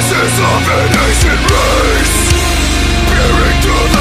voices of an ancient race. Peering through